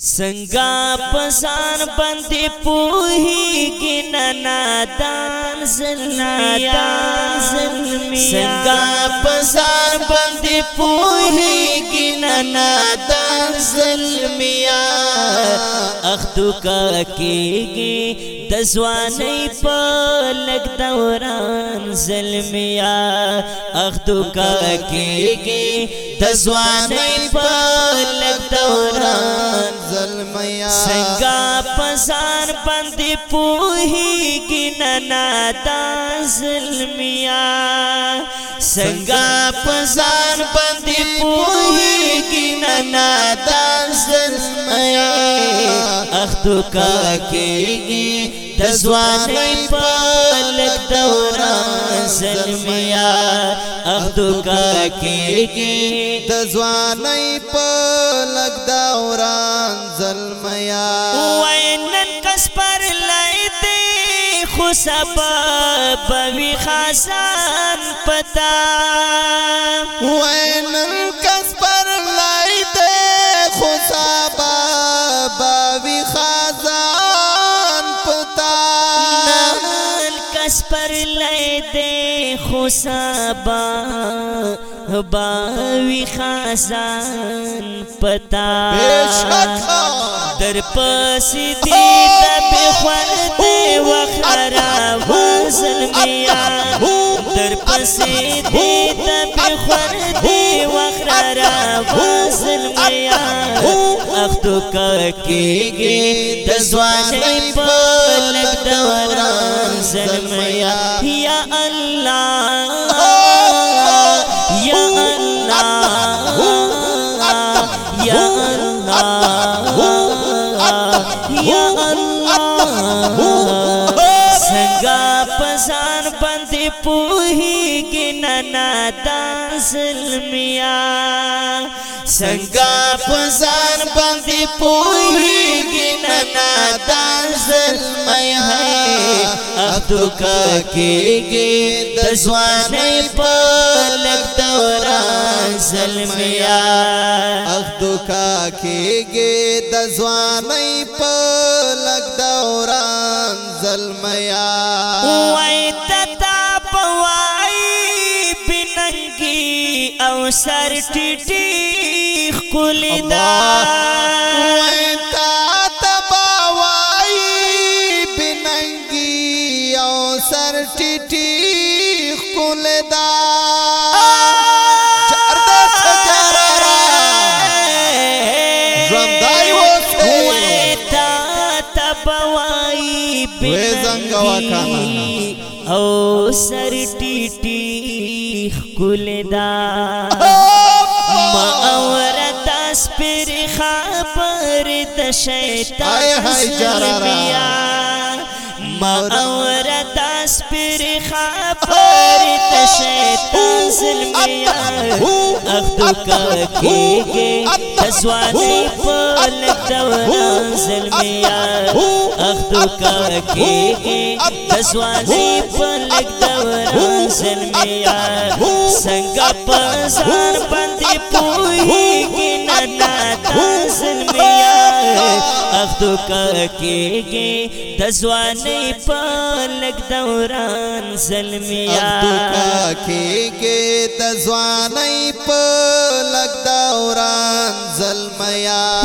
سنگا پسان بندی پوہی کی ننا دان زلمیا سنگا پسان بندی پوہی کی ننا دان زلمیا سخت کېږي د ځواني په لګ دوران زلمیا اخت کېږي د ځواني په لګ دوران زلمیا څنګه پسان باندې پوهیږي ننا تا زلمیا څنګه پسان باندې پوهیږي ننا تا زلمیا اختو کا کېږي د ځوانۍ په لک دوران زلمیا اختو کا کېږي د ځوانۍ په لک دوران زلمیا وای نن کس پر لایته خو سبا بوي خاصان پتا وای نن لاس پر لیدے خوصابا باوی خازان پتا در پسی دیتا بخورد وخرا وظلمیان در پسی دیتا بخورد وخرا وظلمیان اختو کا کیگی دزوانی پلک دوران En انسان بندی پوہی گی ننا دا ظلمیا سنگا پزان بندی پوہی گی ننا دا ظلمیا ابدو کا کی گی دزوانی پلک دورا ظلمیا ابدو کا کی او سر ټیټی خپل دا وتا تبوای بننګي او سر ټیټی خپل دا وې زنګ وکانا او سر ټیټی ګل دا ما اورتا سپر خبر د شیطان بیا ما اورتا سپر خبر د شیطان زلمیا اخدو کېږي تسوانی پل دوران زلمیا اخدو کېږي تسوانی پل دوران زلمیا سنگا پزار بندی پوئی گی ننا تا زلمیا اخدو کا کے گے دزوانے پا دوران زلمیا اخدو کا کے گے دزوانے پا دوران زلمیا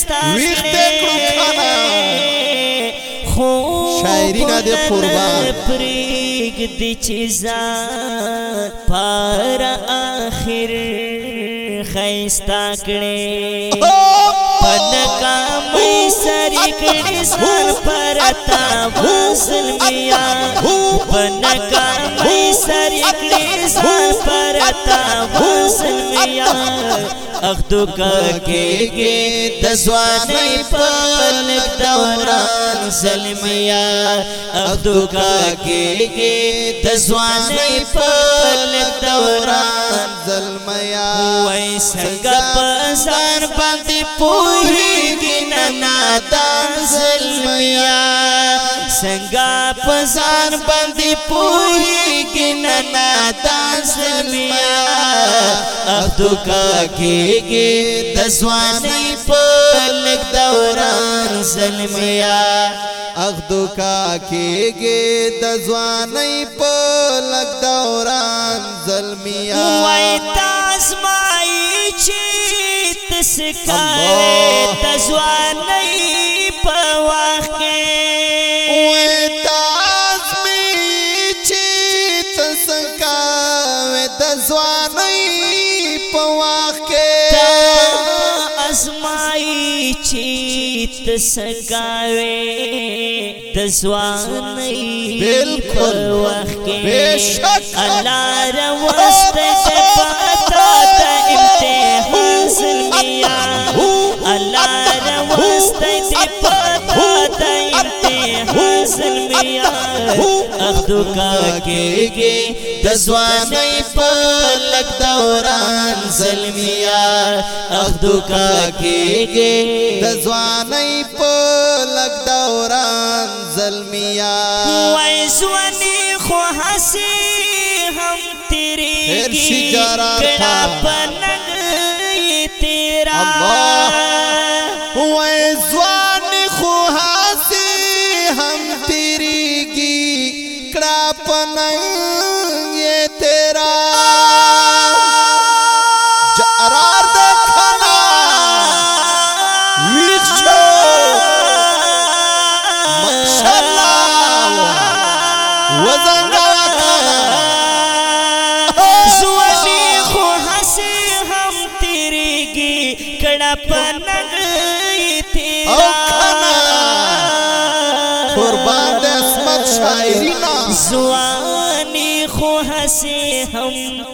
ستا ویخته کړو کنه خو شاعری نه دی قربان پرېګ دې چې ځان پار اخر خيستا کړې پنکا مې سری کړې سر پر تا وصل میا پنکا مې سری کړې اخدو کا کے گے دسوانے پل دوران سلمیا اخدو کا کے گے دسوانے پل دوران سلمیا وے سنگ پسار باندھی پوری کی ننا دان سلمیا سنگا پسار باندھی پوری کی ننا دان سلمیا اخدو کا کېږي د ځواني په لګ دوران زلمیا اخدو کا کېږي د ځواني په لګ دوران زلمیا وای تاسمای چې تسکه د ځواني چی تسکاوی تسوانی بالکل وخت کې الله رواسته حاصل میا اخدو کا کېږي د ځواني په لګ دوران زلمیا اخدو کا کېږي د ځواني په لګ دوران زلمیا وای ځواني خو حسي هم تیریږي کړه پنګ تیرا الله وای ځواني کړه پنګ تیرا قربان د اسمت شاعرینا زوان ہنس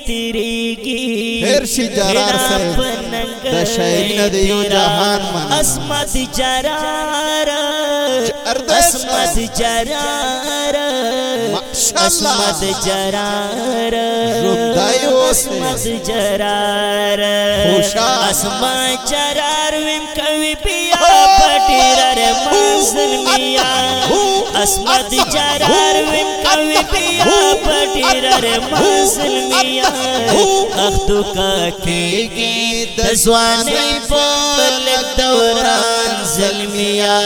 تری گیتا جرارت جرارمت اسمت جرار اسمت جرار کبھی پہا پٹ موسمیاں اسمت جرار اختو کا کېږي د ځواني په دوران زلمیا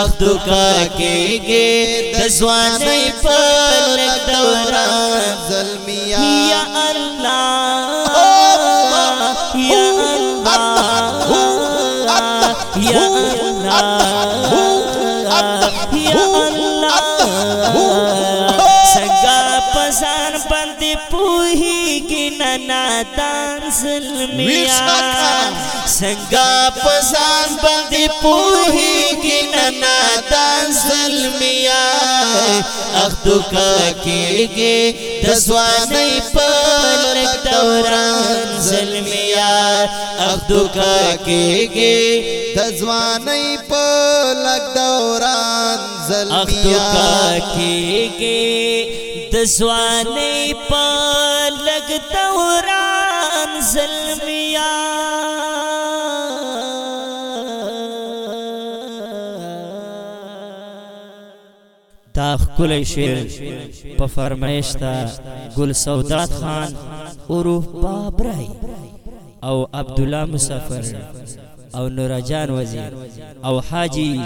اختو کا کېږي د ځواني په دوران زلمیا یا الله نادان ظلمیا سنگا پزان باندې پوهی کی نادان ظلمیا اخدو کا کېږي تسوانې پر دوران ظلمیا اخدو کا کېږي تزوانې په لګ دوران ظلمیا اخدو کا کېږي د سوانه په لګ دوران زلمیا دا خپل شعر په فرمایش تا ګل سودات خان اورو بابرای او عبد الله مسافر او نورا جان وزیر او حاجی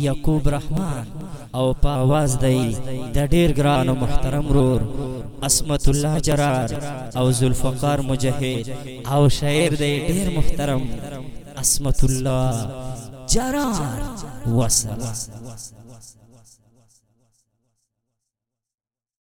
یعقوب رحمان او پاواز دی د ډیر ګران او محترم رور اسمت الله جرار او ذوالفقار مجاهد او شاعر دی ډیر محترم اسمت الله جرار وسلام